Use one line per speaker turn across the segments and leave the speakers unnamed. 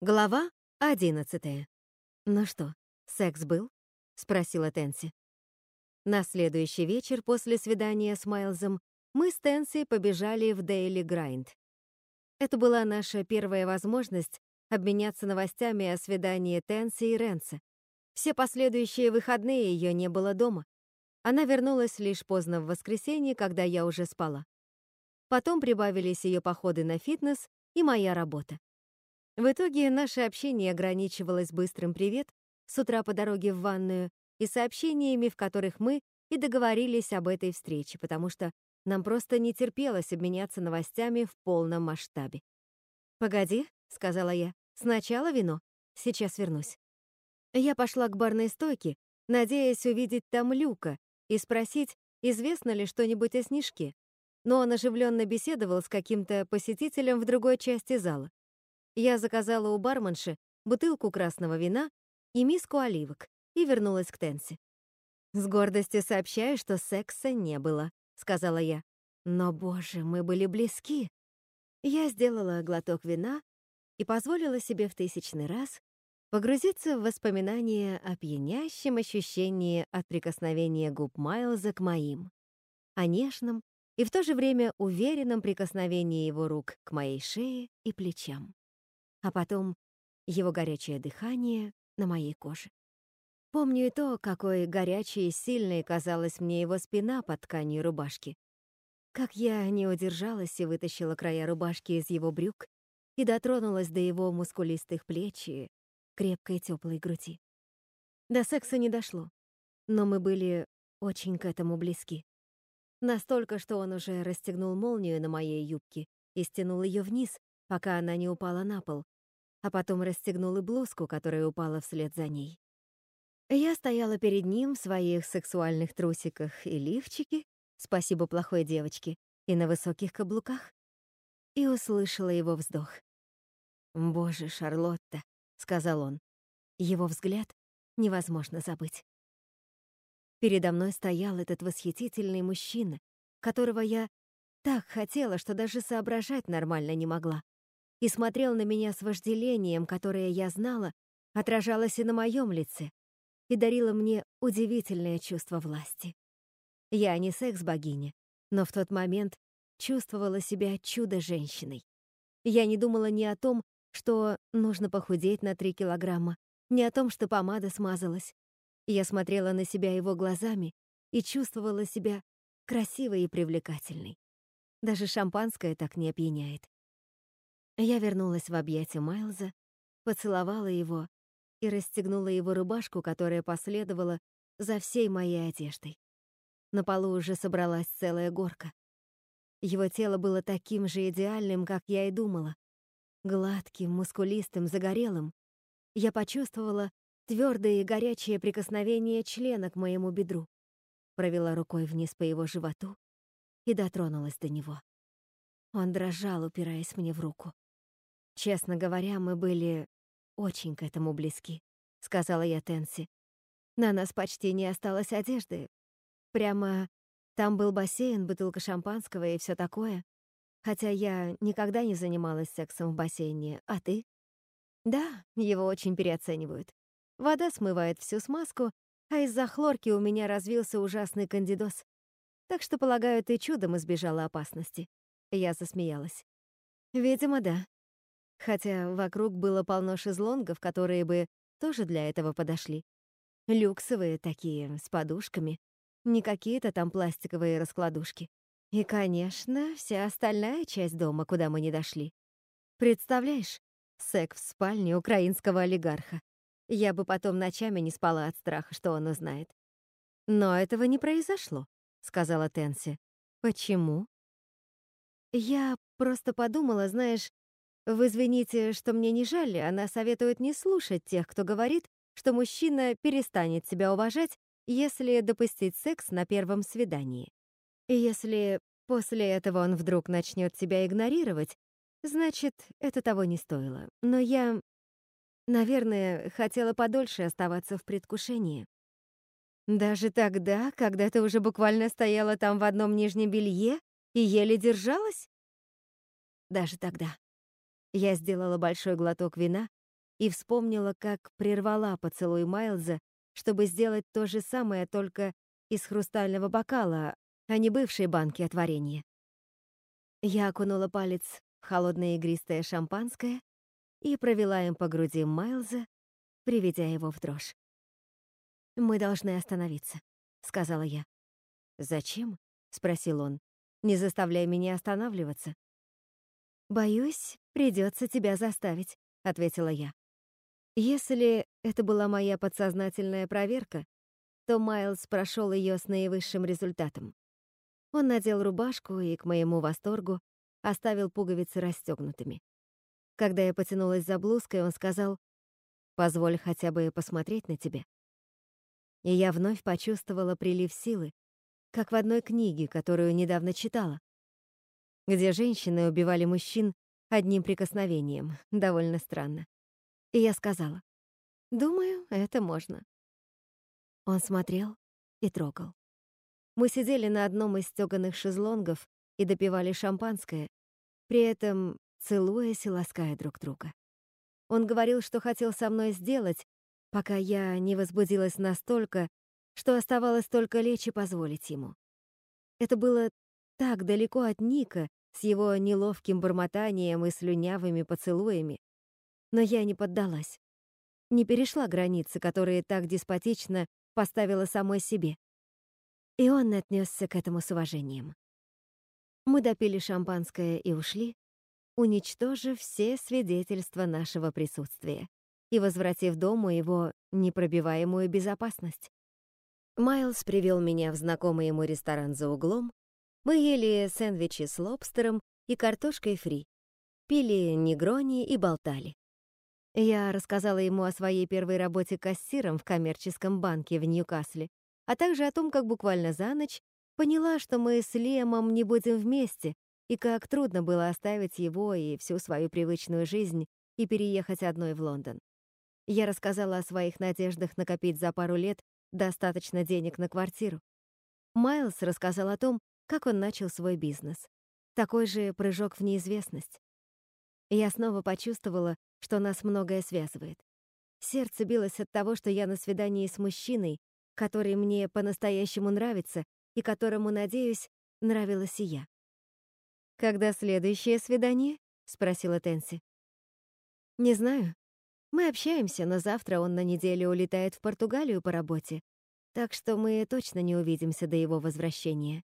Глава одиннадцатая. «Ну что, секс был?» — спросила Тенси. На следующий вечер после свидания с Майлзом мы с Тенси побежали в Дейли Грайнд. Это была наша первая возможность обменяться новостями о свидании Тенси и Ренса. Все последующие выходные ее не было дома. Она вернулась лишь поздно в воскресенье, когда я уже спала. Потом прибавились ее походы на фитнес и моя работа. В итоге наше общение ограничивалось быстрым «привет» с утра по дороге в ванную и сообщениями, в которых мы и договорились об этой встрече, потому что нам просто не терпелось обменяться новостями в полном масштабе. «Погоди», — сказала я, — «сначала вино. Сейчас вернусь». Я пошла к барной стойке, надеясь увидеть там Люка и спросить, известно ли что-нибудь о снежке, но он оживленно беседовал с каким-то посетителем в другой части зала. Я заказала у барменши бутылку красного вина и миску оливок и вернулась к Тенси. «С гордостью сообщаю, что секса не было», — сказала я. «Но, боже, мы были близки». Я сделала глоток вина и позволила себе в тысячный раз погрузиться в воспоминания о пьянящем ощущении от прикосновения губ Майлза к моим, о нежном и в то же время уверенном прикосновении его рук к моей шее и плечам а потом его горячее дыхание на моей коже. Помню и то, какой горячей и сильной казалась мне его спина под тканью рубашки. Как я не удержалась и вытащила края рубашки из его брюк и дотронулась до его мускулистых плеч и крепкой теплой груди. До секса не дошло, но мы были очень к этому близки. Настолько, что он уже расстегнул молнию на моей юбке и стянул ее вниз, пока она не упала на пол, а потом расстегнул и блузку, которая упала вслед за ней. Я стояла перед ним в своих сексуальных трусиках и лифчике, спасибо плохой девочке, и на высоких каблуках, и услышала его вздох. «Боже, Шарлотта», — сказал он, — его взгляд невозможно забыть. Передо мной стоял этот восхитительный мужчина, которого я так хотела, что даже соображать нормально не могла и смотрел на меня с вожделением, которое я знала, отражалось и на моем лице, и дарило мне удивительное чувство власти. Я не секс-богиня, но в тот момент чувствовала себя чудо-женщиной. Я не думала ни о том, что нужно похудеть на 3 килограмма, ни о том, что помада смазалась. Я смотрела на себя его глазами и чувствовала себя красивой и привлекательной. Даже шампанское так не опьяняет. Я вернулась в объятия Майлза, поцеловала его и расстегнула его рубашку, которая последовала за всей моей одеждой. На полу уже собралась целая горка. Его тело было таким же идеальным, как я и думала. Гладким, мускулистым, загорелым. Я почувствовала твердое и горячее прикосновение члена к моему бедру. Провела рукой вниз по его животу и дотронулась до него. Он дрожал, упираясь мне в руку. Честно говоря, мы были очень к этому близки, сказала я Тенси. На нас почти не осталось одежды. Прямо там был бассейн, бутылка шампанского и все такое. Хотя я никогда не занималась сексом в бассейне, а ты? Да, его очень переоценивают. Вода смывает всю смазку, а из-за хлорки у меня развился ужасный кандидоз. Так что, полагаю, ты чудом избежала опасности. Я засмеялась. Видимо, да. Хотя вокруг было полно шезлонгов, которые бы тоже для этого подошли. Люксовые такие, с подушками. Не какие-то там пластиковые раскладушки. И, конечно, вся остальная часть дома, куда мы не дошли. Представляешь, секс в спальне украинского олигарха. Я бы потом ночами не спала от страха, что он узнает. Но этого не произошло, сказала Тенси. Почему? Я просто подумала, знаешь, вы извините, что мне не жаль, она советует не слушать тех, кто говорит, что мужчина перестанет себя уважать, если допустить секс на первом свидании. Если после этого он вдруг начнет тебя игнорировать, значит, это того не стоило. Но я, наверное, хотела подольше оставаться в предвкушении. Даже тогда, когда ты уже буквально стояла там в одном нижнем белье и еле держалась? Даже тогда. Я сделала большой глоток вина и вспомнила, как прервала поцелуй Майлза, чтобы сделать то же самое, только из хрустального бокала, а не бывшей банки от варенья. Я окунула палец в холодное игристое шампанское и провела им по груди Майлза, приведя его в дрожь. «Мы должны остановиться», — сказала я. «Зачем?» — спросил он. «Не заставляй меня останавливаться». «Боюсь, придется тебя заставить», — ответила я. Если это была моя подсознательная проверка, то Майлз прошел ее с наивысшим результатом. Он надел рубашку и, к моему восторгу, оставил пуговицы расстегнутыми. Когда я потянулась за блузкой, он сказал, «Позволь хотя бы посмотреть на тебя». И я вновь почувствовала прилив силы, как в одной книге, которую недавно читала где женщины убивали мужчин одним прикосновением. Довольно странно. И я сказала, «Думаю, это можно». Он смотрел и трогал. Мы сидели на одном из стёганых шезлонгов и допивали шампанское, при этом целуясь и лаская друг друга. Он говорил, что хотел со мной сделать, пока я не возбудилась настолько, что оставалось только лечь и позволить ему. Это было так далеко от Ника, с его неловким бормотанием и слюнявыми поцелуями. Но я не поддалась. Не перешла границы, которые так деспотично поставила самой себе. И он отнесся к этому с уважением. Мы допили шампанское и ушли, уничтожив все свидетельства нашего присутствия и возвратив дому его непробиваемую безопасность. Майлз привел меня в знакомый ему ресторан за углом, мы ели сэндвичи с лобстером и картошкой фри, пили негрони и болтали. Я рассказала ему о своей первой работе кассиром в коммерческом банке в Ньюкасле, а также о том, как буквально за ночь поняла, что мы с Лемом не будем вместе, и как трудно было оставить его и всю свою привычную жизнь и переехать одной в Лондон. Я рассказала о своих надеждах накопить за пару лет достаточно денег на квартиру. Майлз рассказал о том, как он начал свой бизнес. Такой же прыжок в неизвестность. Я снова почувствовала, что нас многое связывает. Сердце билось от того, что я на свидании с мужчиной, который мне по-настоящему нравится и которому, надеюсь, нравилась и я. «Когда следующее свидание?» — спросила Тенси. «Не знаю. Мы общаемся, но завтра он на неделю улетает в Португалию по работе, так что мы точно не увидимся до его возвращения.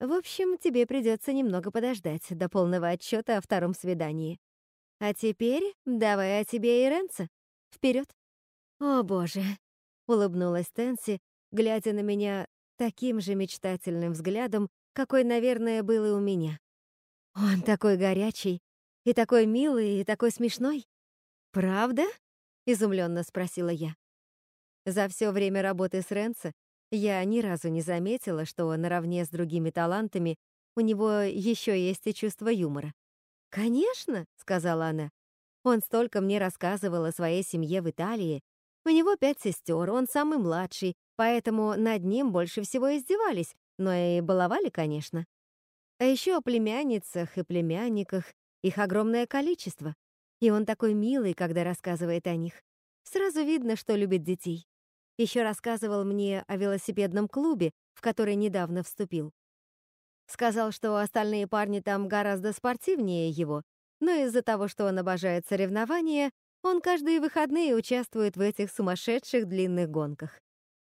В общем, тебе придется немного подождать до полного отчета о втором свидании. А теперь давай о тебе и Ренце. Вперед. О, боже, улыбнулась Тенси, глядя на меня таким же мечтательным взглядом, какой, наверное, был и у меня. Он такой горячий, и такой милый, и такой смешной. Правда? изумленно спросила я. За все время работы с Ренце я ни разу не заметила, что наравне с другими талантами у него еще есть и чувство юмора. «Конечно», — сказала она. «Он столько мне рассказывал о своей семье в Италии. У него пять сестер, он самый младший, поэтому над ним больше всего издевались, но и баловали, конечно. А еще о племянницах и племянниках, их огромное количество. И он такой милый, когда рассказывает о них. Сразу видно, что любит детей. Еще рассказывал мне о велосипедном клубе, в который недавно вступил. Сказал, что остальные парни там гораздо спортивнее его, но из-за того, что он обожает соревнования, он каждые выходные участвует в этих сумасшедших длинных гонках.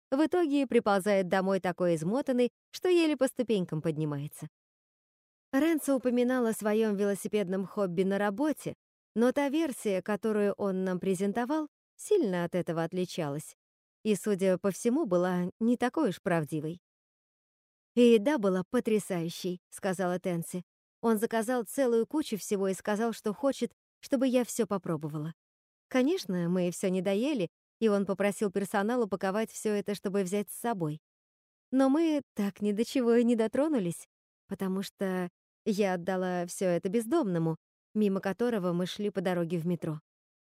В итоге приползает домой такой измотанный, что еле по ступенькам поднимается. Ренцо упоминал о своем велосипедном хобби на работе, но та версия, которую он нам презентовал, сильно от этого отличалась и, судя по всему, была не такой уж правдивой. «И еда была потрясающей», — сказала Тенси. Он заказал целую кучу всего и сказал, что хочет, чтобы я все попробовала. Конечно, мы все не доели, и он попросил персонал упаковать все это, чтобы взять с собой. Но мы так ни до чего и не дотронулись, потому что я отдала все это бездомному, мимо которого мы шли по дороге в метро.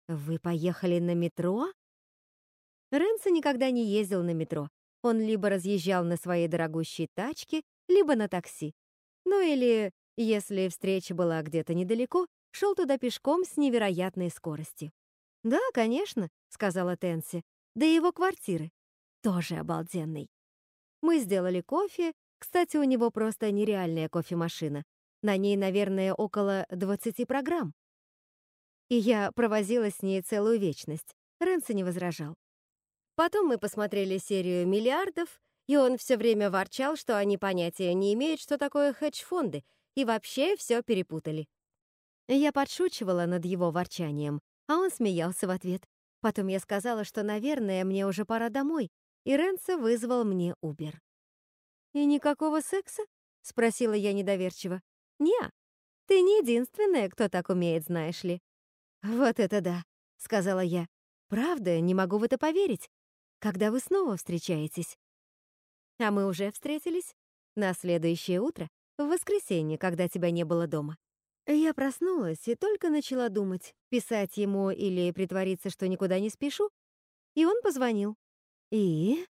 «Вы поехали на метро?» Ренса никогда не ездил на метро. Он либо разъезжал на своей дорогущей тачке, либо на такси. Ну или, если встреча была где-то недалеко, шел туда пешком с невероятной скоростью. «Да, конечно», — сказала Тенси. «Да и его квартиры. Тоже обалденный». Мы сделали кофе. Кстати, у него просто нереальная кофемашина. На ней, наверное, около 20 программ. И я провозилась с ней целую вечность. Рэнси не возражал. Потом мы посмотрели серию «Миллиардов», и он все время ворчал, что они понятия не имеют, что такое хедж-фонды, и вообще все перепутали. Я подшучивала над его ворчанием, а он смеялся в ответ. Потом я сказала, что, наверное, мне уже пора домой, и Ренса вызвал мне Убер. «И никакого секса?» — спросила я недоверчиво. «Не, ты не единственная, кто так умеет, знаешь ли». «Вот это да», — сказала я. «Правда, не могу в это поверить. Когда вы снова встречаетесь?» «А мы уже встретились. На следующее утро, в воскресенье, когда тебя не было дома». Я проснулась и только начала думать, писать ему или притвориться, что никуда не спешу, и он позвонил. И?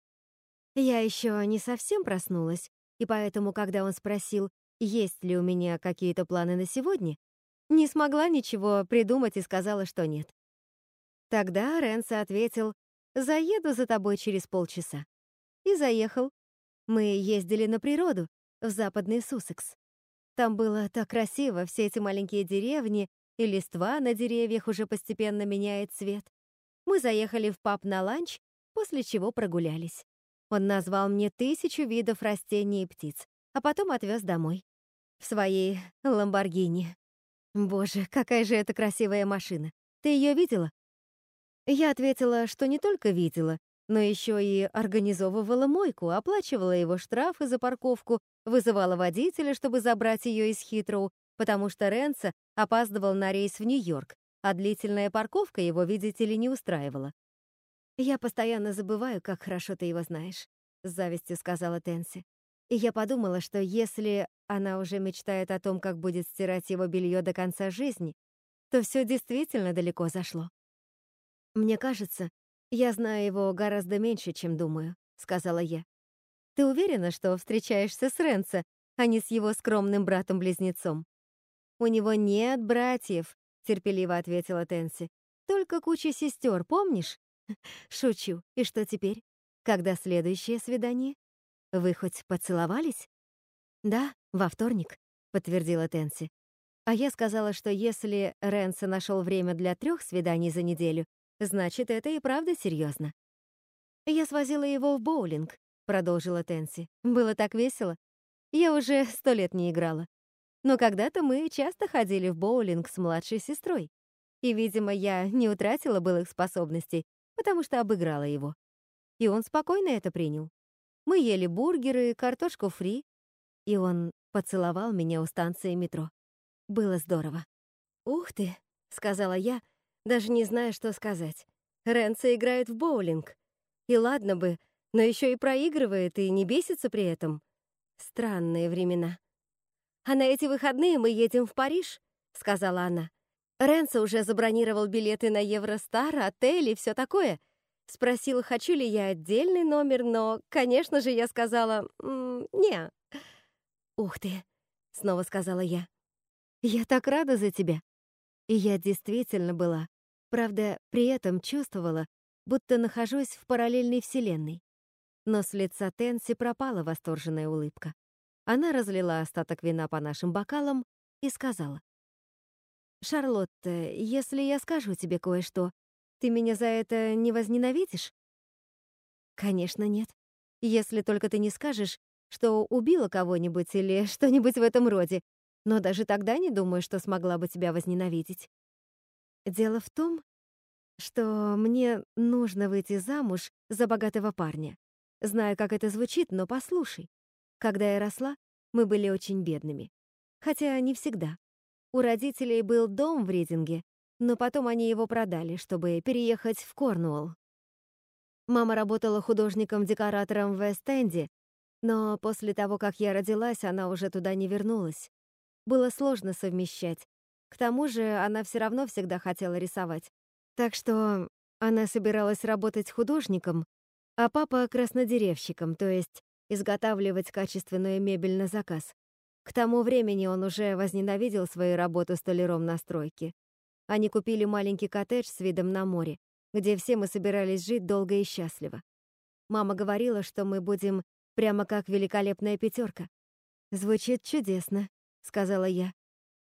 Я еще не совсем проснулась, и поэтому, когда он спросил, есть ли у меня какие-то планы на сегодня, не смогла ничего придумать и сказала, что нет. Тогда Ренса ответил, «Заеду за тобой через полчаса». И заехал. Мы ездили на природу, в западный Суссекс. Там было так красиво, все эти маленькие деревни, и листва на деревьях уже постепенно меняет цвет. Мы заехали в паб на ланч после чего прогулялись. Он назвал мне тысячу видов растений и птиц, а потом отвез домой. В своей Ламборгини. Боже, какая же это красивая машина. Ты ее видела? Я ответила, что не только видела, но еще и организовывала мойку, оплачивала его штрафы за парковку, вызывала водителя, чтобы забрать ее из Хитроу, потому что Ренца опаздывал на рейс в Нью-Йорк, а длительная парковка его, видите ли, не устраивала. «Я постоянно забываю, как хорошо ты его знаешь», — с завистью сказала Тенси. И я подумала, что если она уже мечтает о том, как будет стирать его белье до конца жизни, то все действительно далеко зашло. «Мне кажется, я знаю его гораздо меньше, чем думаю», — сказала я. «Ты уверена, что встречаешься с Ренцо, а не с его скромным братом-близнецом?» «У него нет братьев», — терпеливо ответила Тенси. «Только куча сестер, помнишь? Шучу. И что теперь? Когда следующее свидание? Вы хоть поцеловались? Да, во вторник, подтвердила Тенси. А я сказала, что если Ренса нашел время для трех свиданий за неделю, значит, это и правда серьезно. Я свозила его в боулинг, продолжила Тенси. Было так весело. Я уже сто лет не играла. Но когда-то мы часто ходили в боулинг с младшей сестрой. И, видимо, я не утратила былых способностей, потому что обыграла его. И он спокойно это принял. Мы ели бургеры, картошку фри, и он поцеловал меня у станции метро. Было здорово. «Ух ты!» — сказала я, даже не зная, что сказать. Ренцо играет в боулинг. И ладно бы, но еще и проигрывает и не бесится при этом. Странные времена. «А на эти выходные мы едем в Париж», — сказала она. Ренса уже забронировал билеты на Евростар, отель и все такое. Спросил, хочу ли я отдельный номер, но, конечно же, я сказала «не». «Ух ты!» — снова сказала я. «Я так рада за тебя!» И я действительно была. Правда, при этом чувствовала, будто нахожусь в параллельной вселенной. Но с лица Тенси пропала восторженная улыбка. Она разлила остаток вина по нашим бокалам и сказала. «Шарлотта, если я скажу тебе кое-что, ты меня за это не возненавидишь?» «Конечно, нет. Если только ты не скажешь, что убила кого-нибудь или что-нибудь в этом роде, но даже тогда не думаю, что смогла бы тебя возненавидеть. Дело в том, что мне нужно выйти замуж за богатого парня. Знаю, как это звучит, но послушай. Когда я росла, мы были очень бедными. Хотя не всегда. У родителей был дом в Ридинге, но потом они его продали, чтобы переехать в Корнуолл. Мама работала художником-декоратором в Вест-Энде, но после того, как я родилась, она уже туда не вернулась. Было сложно совмещать. К тому же она все равно всегда хотела рисовать. Так что она собиралась работать художником, а папа — краснодеревщиком, то есть изготавливать качественную мебель на заказ. К тому времени он уже возненавидел свою работу столяром на стройке. они купили маленький коттедж с видом на море, где все мы собирались жить долго и счастливо. Мама говорила, что мы будем прямо как великолепная пятерка. «Звучит чудесно», — сказала я.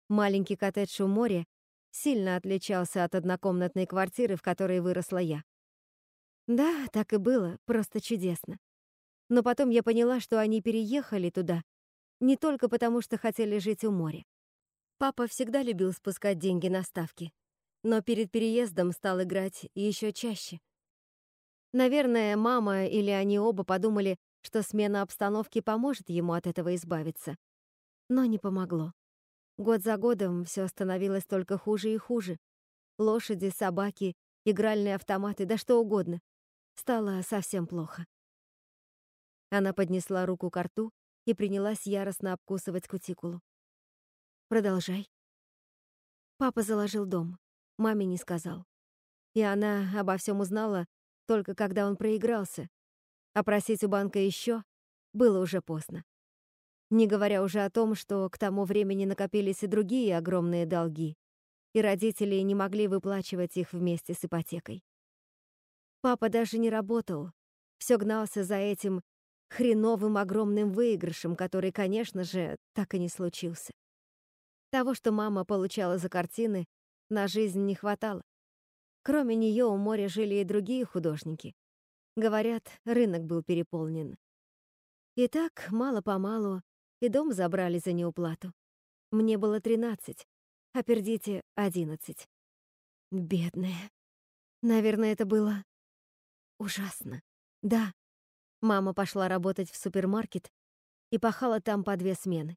Маленький коттедж у моря сильно отличался от однокомнатной квартиры, в которой выросла я. Да, так и было, просто чудесно. Но потом я поняла, что они переехали туда не только потому, что хотели жить у моря. Папа всегда любил спускать деньги на ставки, но перед переездом стал играть еще чаще. Наверное, мама или они оба подумали, что смена обстановки поможет ему от этого избавиться. Но не помогло. Год за годом все становилось только хуже и хуже. Лошади, собаки, игральные автоматы, да что угодно. Стало совсем плохо. Она поднесла руку к рту и принялась яростно обкусывать кутикулу. Продолжай. Папа заложил дом. Маме не сказал. И она обо всем узнала только когда он проигрался. А просить у банка еще было уже поздно. Не говоря уже о том, что к тому времени накопились и другие огромные долги, и родители не могли выплачивать их вместе с ипотекой. Папа даже не работал, все гнался за этим хреновым огромным выигрышем, который, конечно же, так и не случился. Того, что мама получала за картины, на жизнь не хватало. Кроме нее у моря жили и другие художники. Говорят, рынок был переполнен. И так, мало-помалу, и дом забрали за неуплату. Мне было тринадцать, а Пердите — одиннадцать. Бедная. Наверное, это было ужасно. Да. Мама пошла работать в супермаркет и пахала там по две смены.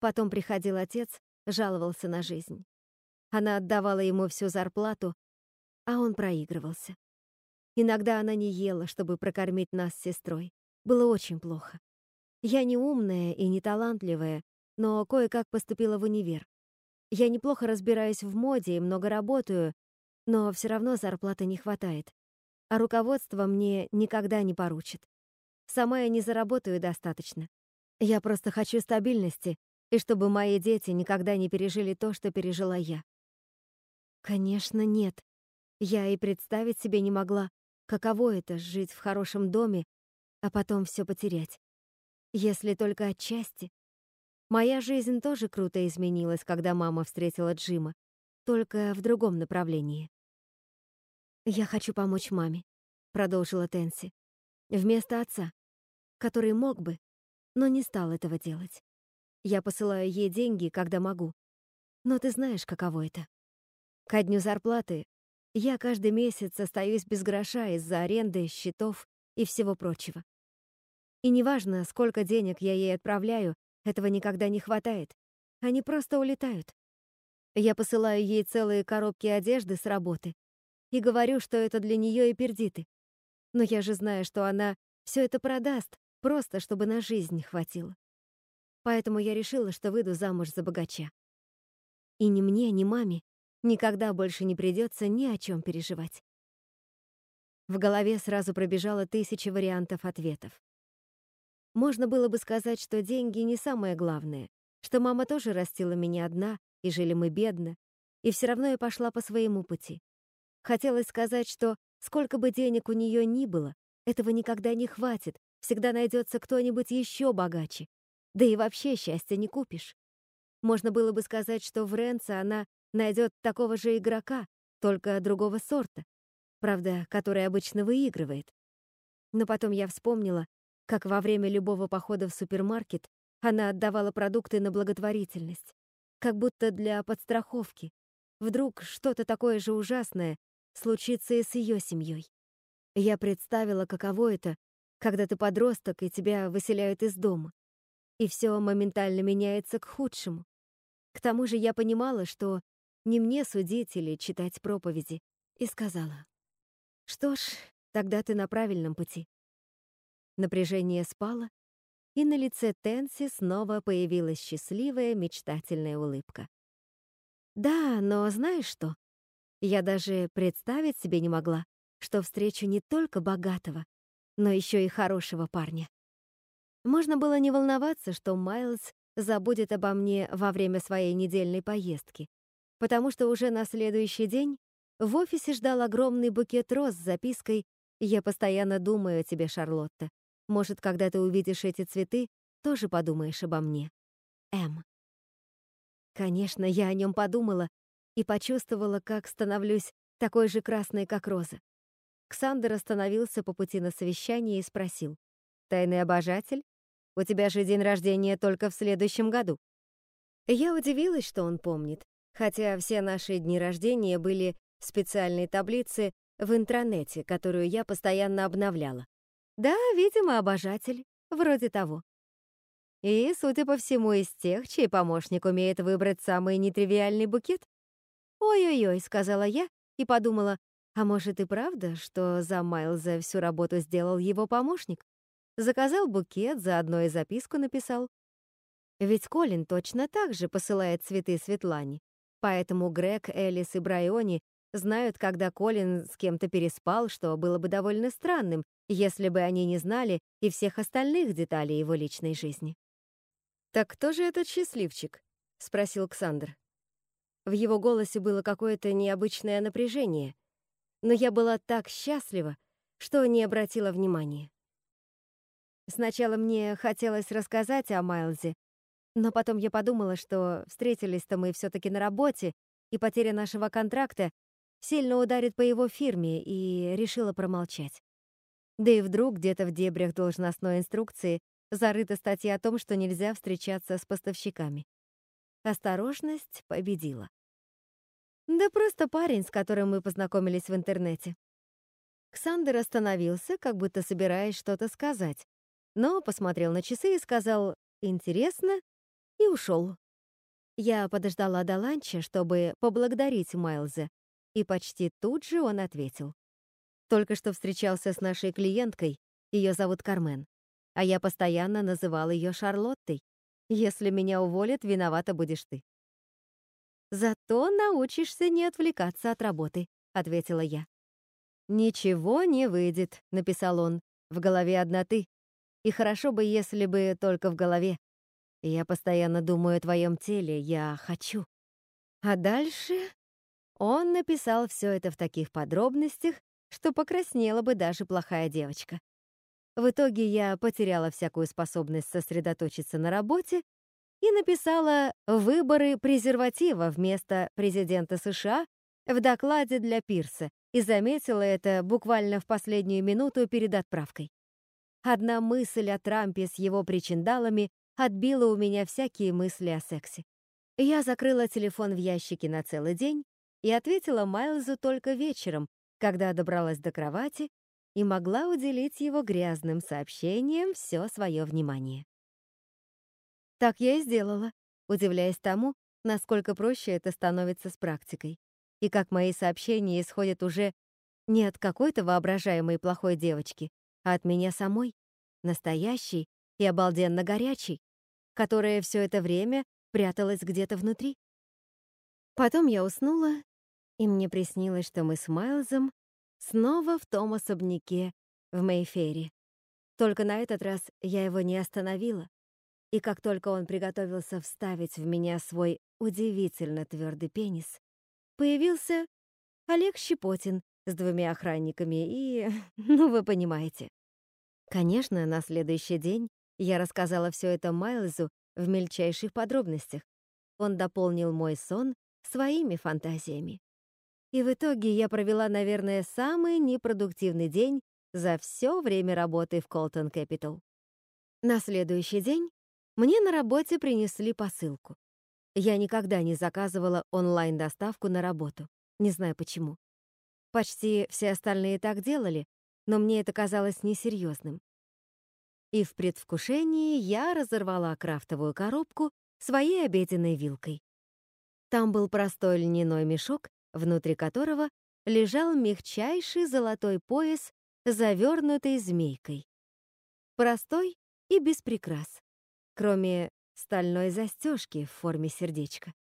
Потом приходил отец, жаловался на жизнь. Она отдавала ему всю зарплату, а он проигрывался. Иногда она не ела, чтобы прокормить нас с сестрой. Было очень плохо. Я не умная и не талантливая, но кое-как поступила в универ. Я неплохо разбираюсь в моде и много работаю, но все равно зарплаты не хватает. А руководство мне никогда не поручит. Сама я не заработаю достаточно. Я просто хочу стабильности и чтобы мои дети никогда не пережили то, что пережила я. Конечно, нет. Я и представить себе не могла, каково это — жить в хорошем доме, а потом все потерять. Если только отчасти. Моя жизнь тоже круто изменилась, когда мама встретила Джима, только в другом направлении. «Я хочу помочь маме», — продолжила Тенси, «вместо отца, который мог бы, но не стал этого делать. Я посылаю ей деньги, когда могу. Но ты знаешь, каково это. Ко дню зарплаты я каждый месяц остаюсь без гроша из-за аренды, счетов и всего прочего. И неважно, сколько денег я ей отправляю, этого никогда не хватает. Они просто улетают. Я посылаю ей целые коробки одежды с работы и говорю, что это для нее и пердиты. Но я же знаю, что она все это продаст, просто чтобы на жизнь хватило. Поэтому я решила, что выйду замуж за богача. И ни мне, ни маме никогда больше не придется ни о чем переживать. В голове сразу пробежало тысячи вариантов ответов. Можно было бы сказать, что деньги не самое главное, что мама тоже растила меня одна, и жили мы бедно, и все равно я пошла по своему пути. Хотелось сказать, что сколько бы денег у нее ни было, этого никогда не хватит, всегда найдется кто-нибудь еще богаче, да и вообще счастья не купишь. Можно было бы сказать, что в Ренце она найдет такого же игрока, только другого сорта, правда, который обычно выигрывает. Но потом я вспомнила, как во время любого похода в супермаркет она отдавала продукты на благотворительность, как будто для подстраховки. Вдруг что-то такое же ужасное случится и с ее семьей. Я представила, каково это, когда ты подросток и тебя выселяют из дома и все моментально меняется к худшему. К тому же я понимала, что не мне судить или читать проповеди, и сказала, «Что ж, тогда ты на правильном пути». Напряжение спало, и на лице Тенси снова появилась счастливая, мечтательная улыбка. «Да, но знаешь что? Я даже представить себе не могла, что встречу не только богатого, но еще и хорошего парня. Можно было не волноваться, что Майлз забудет обо мне во время своей недельной поездки. потому что уже на следующий день в офисе ждал огромный букет роз с запиской «Я постоянно думаю о тебе, Шарлотта. Может, когда ты увидишь эти цветы, тоже подумаешь обо мне. М». Конечно, я о нем подумала и почувствовала, как становлюсь такой же красной, как роза. Ксандер остановился по пути на совещание и спросил. «Тайный обожатель? У тебя же день рождения только в следующем году». Я удивилась, что он помнит, хотя все наши дни рождения были в специальной таблице в интранете, которую я постоянно обновляла. Да, видимо, обожатель, вроде того. И, судя по всему, из тех, чей помощник умеет выбрать самый нетривиальный букет. «Ой-ой-ой», — сказала я и подумала, а может и правда, что за Майлза всю работу сделал его помощник? Заказал букет, заодно и записку написал. Ведь Колин точно так же посылает цветы Светлане. Поэтому Грег, Элис и Брайони знают, когда Колин с кем-то переспал, что было бы довольно странным, если бы они не знали и всех остальных деталей его личной жизни. «Так кто же этот счастливчик?» — спросил Ксандр. В его голосе было какое-то необычное напряжение, но я была так счастлива, что не обратила внимания. Сначала мне хотелось рассказать о Майлзе, но потом я подумала, что встретились-то мы все таки на работе, и потеря нашего контракта сильно ударит по его фирме, и решила промолчать. Да и вдруг где-то в дебрях должностной инструкции зарыта статья о том, что нельзя встречаться с поставщиками. Осторожность победила. Да просто парень, с которым мы познакомились в интернете. Ксандер остановился, как будто собираясь что-то сказать, но посмотрел на часы и сказал «интересно» и ушел. Я подождала до ланча, чтобы поблагодарить Майлза, и почти тут же он ответил. Только что встречался с нашей клиенткой, ее зовут Кармен, а я постоянно называл ее Шарлоттой. Если меня уволят, виновата будешь ты. Зато научишься не отвлекаться от работы, ответила я. Ничего не выйдет, написал он. В голове одна ты. И хорошо бы, если бы только в голове. Я постоянно думаю о твоем теле, я хочу. А дальше он написал все это в таких подробностях, что покраснела бы даже плохая девочка. В итоге я потеряла всякую способность сосредоточиться на работе и написала «выборы презерватива» вместо президента США в докладе для Пирса и заметила это буквально в последнюю минуту перед отправкой. Одна мысль о Трампе с его причиндалами отбила у меня всякие мысли о сексе. Я закрыла телефон в ящике на целый день и ответила Майлзу только вечером, когда добралась до кровати и могла уделить его грязным сообщениям все свое внимание. Так я и сделала, удивляясь тому, насколько проще это становится с практикой, и как мои сообщения исходят уже не от какой-то воображаемой плохой девочки, а от меня самой, настоящей и обалденно горячей, которая все это время пряталась где-то внутри. Потом я уснула и мне приснилось, что мы с Майлзом снова в том особняке в Мейфере. Только на этот раз я его не остановила, и как только он приготовился вставить в меня свой удивительно твердый пенис, появился Олег Щепотин с двумя охранниками и... ну, вы понимаете. Конечно, на следующий день я рассказала все это Майлзу в мельчайших подробностях. Он дополнил мой сон своими фантазиями. И в итоге я провела, наверное, самый непродуктивный день за все время работы в Колтон Capital. На следующий день мне на работе принесли посылку. Я никогда не заказывала онлайн-доставку на работу. Не знаю почему. Почти все остальные так делали, но мне это казалось несерьезным. И в предвкушении я разорвала крафтовую коробку своей обеденной вилкой. Там был простой льняной мешок внутри которого лежал мягчайший золотой пояс, завернутый змейкой. Простой и без прикрас, кроме стальной застежки в форме сердечка.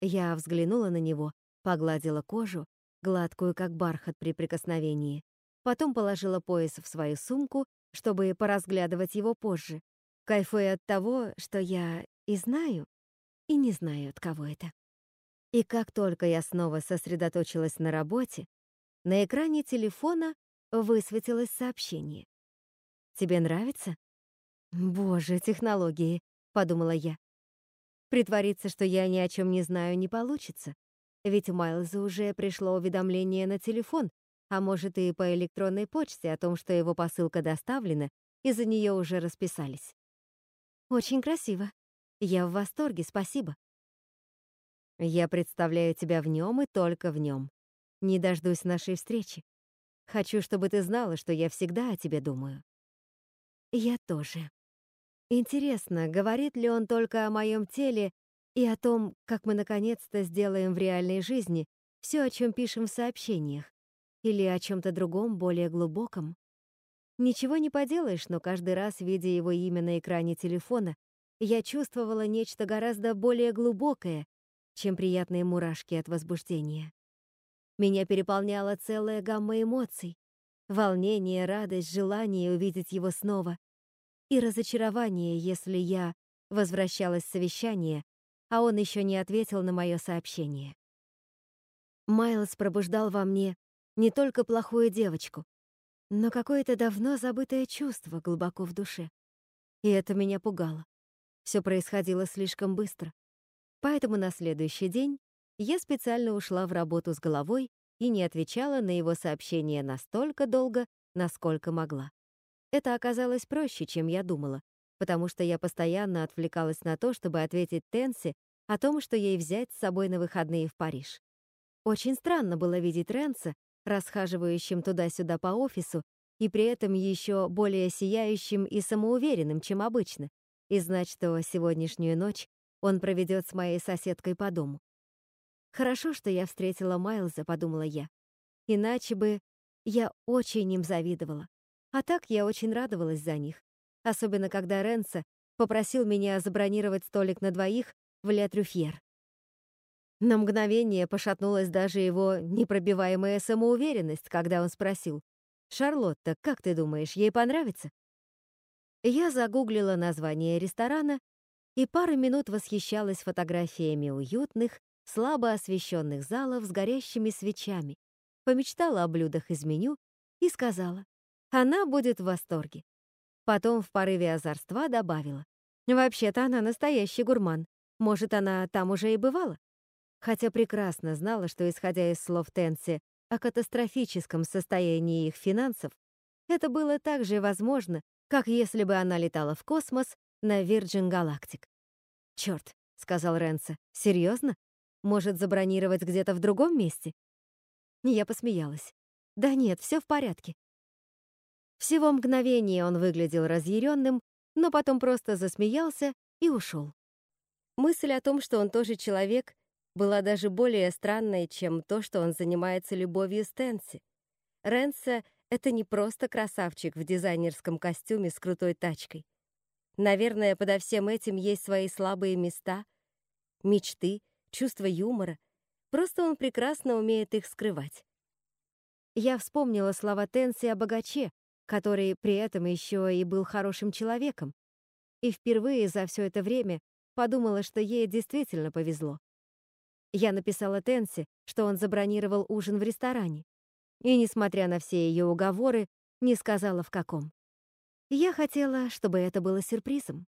Я взглянула на него, погладила кожу, гладкую, как бархат при прикосновении, потом положила пояс в свою сумку, чтобы поразглядывать его позже, кайфуя от того, что я и знаю, и не знаю, от кого это. И как только я снова сосредоточилась на работе, на экране телефона высветилось сообщение. «Тебе нравится?» «Боже, технологии», — подумала я. Притвориться, что я ни о чем не знаю, не получится. Ведь Майлза уже пришло уведомление на телефон, а может и по электронной почте о том, что его посылка доставлена, и за нее уже расписались. Очень красиво. Я в восторге, спасибо. Я представляю тебя в нем и только в нем. Не дождусь нашей встречи. Хочу, чтобы ты знала, что я всегда о тебе думаю. Я тоже. Интересно, говорит ли он только о моем теле и о том, как мы наконец-то сделаем в реальной жизни все, о чем пишем в сообщениях, или о чем-то другом, более глубоком? Ничего не поделаешь, но каждый раз, видя его имя на экране телефона, я чувствовала нечто гораздо более глубокое, чем приятные мурашки от возбуждения. Меня переполняла целая гамма эмоций. Волнение, радость, желание увидеть его снова. И разочарование, если я возвращалась с совещания, а он еще не ответил на мое сообщение. Майлз пробуждал во мне не только плохую девочку, но какое-то давно забытое чувство глубоко в душе. И это меня пугало. Все происходило слишком быстро. Поэтому на следующий день я специально ушла в работу с головой и не отвечала на его сообщения настолько долго, насколько могла. Это оказалось проще, чем я думала, потому что я постоянно отвлекалась на то, чтобы ответить Тенси о том, что ей взять с собой на выходные в Париж. Очень странно было видеть Ренса, расхаживающим туда-сюда по офису, и при этом еще более сияющим и самоуверенным, чем обычно, и знать, что сегодняшнюю ночь он проведет с моей соседкой по дому. Хорошо, что я встретила Майлза, подумала я. Иначе бы я очень им завидовала. А так я очень радовалась за них. Особенно когда Ренса попросил меня забронировать столик на двоих в Ля Трюфьер. На мгновение пошатнулась даже его непробиваемая самоуверенность, когда он спросил, «Шарлотта, как ты думаешь, ей понравится?» Я загуглила название ресторана и пару минут восхищалась фотографиями уютных, слабо освещенных залов с горящими свечами, помечтала о блюдах из меню и сказала, она будет в восторге. Потом в порыве озорства добавила, вообще-то она настоящий гурман, может, она там уже и бывала? Хотя прекрасно знала, что, исходя из слов Тенси о катастрофическом состоянии их финансов, это было так же возможно, как если бы она летала в космос на Virgin Galactic. «Чёрт», — сказал Ренса, — «серьезно? Может, забронировать где-то в другом месте?» Я посмеялась. «Да нет, все в порядке». Всего мгновение он выглядел разъяренным, но потом просто засмеялся и ушел. Мысль о том, что он тоже человек, была даже более странной, чем то, что он занимается любовью с Тенси. Ренса — это не просто красавчик в дизайнерском костюме с крутой тачкой. Наверное, подо всем этим есть свои слабые места, мечты — чувство юмора. Просто он прекрасно умеет их скрывать. Я вспомнила слова Тенси о богаче, который при этом еще и был хорошим человеком. И впервые за все это время подумала, что ей действительно повезло. Я написала Тенси, что он забронировал ужин в ресторане. И, несмотря на все ее уговоры, не сказала в каком. Я хотела, чтобы это было сюрпризом.